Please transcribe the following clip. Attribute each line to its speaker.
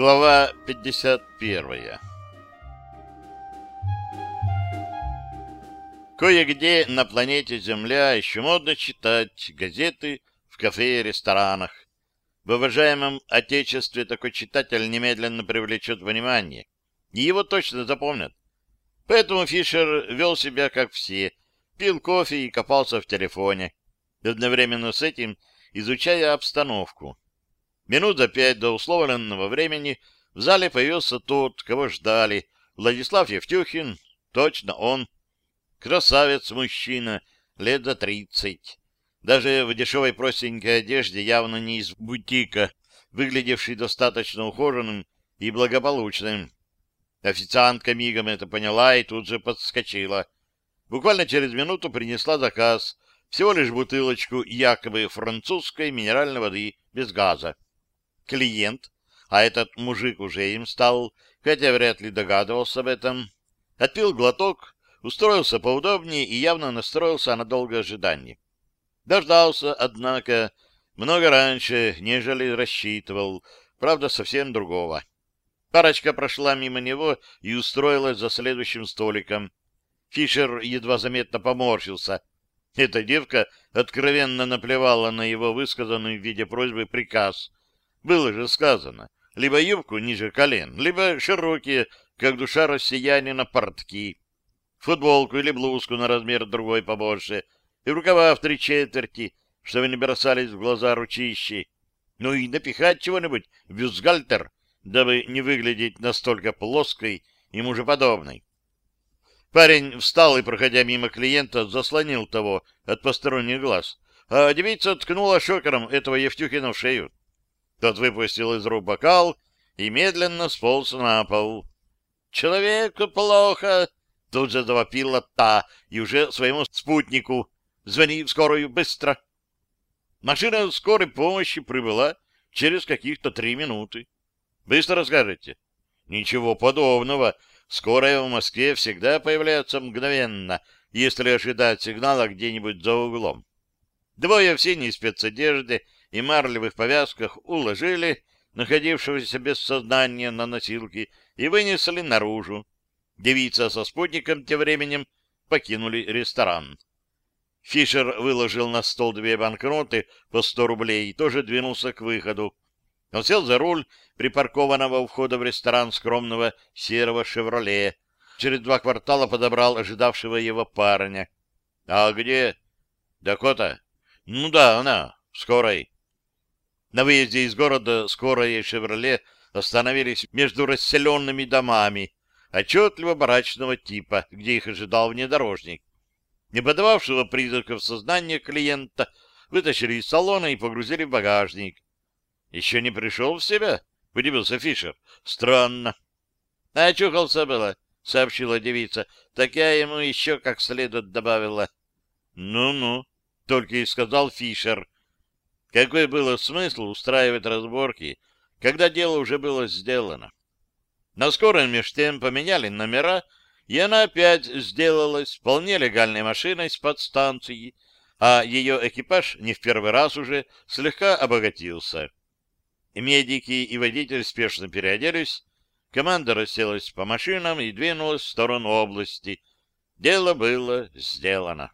Speaker 1: Глава 51 Кое-где на планете Земля еще модно читать газеты в кафе и ресторанах. В уважаемом Отечестве такой читатель немедленно привлечет внимание, и его точно запомнят. Поэтому Фишер вел себя как все, пил кофе и копался в телефоне, одновременно с этим изучая обстановку. Минут за пять до условленного времени в зале появился тот, кого ждали, Владислав Евтюхин, точно он. Красавец-мужчина, лет за тридцать. Даже в дешевой простенькой одежде, явно не из бутика, выглядевший достаточно ухоженным и благополучным. Официантка мигом это поняла и тут же подскочила. Буквально через минуту принесла заказ, всего лишь бутылочку якобы французской минеральной воды без газа клиент, а этот мужик уже им стал, хотя вряд ли догадывался об этом, отпил глоток, устроился поудобнее и явно настроился на долгое ожидание. Дождался, однако, много раньше, нежели рассчитывал, правда, совсем другого. Парочка прошла мимо него и устроилась за следующим столиком. Фишер едва заметно поморщился. Эта девка откровенно наплевала на его высказанный в виде просьбы приказ, было же сказано, либо юбку ниже колен, либо широкие, как душа россиянина, портки, футболку или блузку на размер другой побольше, и рукава в три четверти, чтобы не бросались в глаза ручищи, ну и напихать чего-нибудь в бюстгальтер, дабы не выглядеть настолько плоской и мужеподобной. Парень встал и, проходя мимо клиента, заслонил того от посторонних глаз, а девица ткнула шокером этого Евтюхина в шею. Тот выпустил из рук бокал и медленно сполз на пол. «Человеку плохо!» — тут же завопила та, и уже своему спутнику. «Звони в скорую быстро!» Машина скорой помощи прибыла через каких-то три минуты. «Быстро расскажете?» «Ничего подобного. Скорая в Москве всегда появляется мгновенно, если ожидать сигнала где-нибудь за углом. Двое в синей спецодежде — и марлевых повязках уложили находившегося без сознания на носилки и вынесли наружу. Девица со спутником тем временем покинули ресторан. Фишер выложил на стол две банкноты по сто рублей и тоже двинулся к выходу. Он сел за руль припаркованного у входа в ресторан скромного серого «Шевроле». Через два квартала подобрал ожидавшего его парня. — А где? — Дакота? — Ну да, она. Скорой. На выезде из города скорая и «Шевроле» остановились между расселенными домами, отчетливо барачного типа, где их ожидал внедорожник. Не подававшего признаков сознания клиента вытащили из салона и погрузили в багажник. «Еще не пришел в себя?» — удивился Фишер. «Странно». «Очухался было», — сообщила девица. «Так я ему еще как следует добавила». «Ну-ну», — только и сказал Фишер, какой было смысл устраивать разборки, когда дело уже было сделано? На скором меж тем поменяли номера, и она опять сделалась вполне легальной машиной с подстанции, а ее экипаж не в первый раз уже слегка обогатился. Медики и водитель спешно переоделись, команда расселась по машинам и двинулась в сторону области. Дело было сделано.